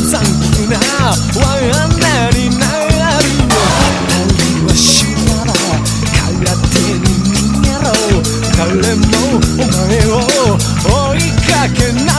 残酷な罠になるよ恋は死なら空手に逃げろ誰もお前を追いかけない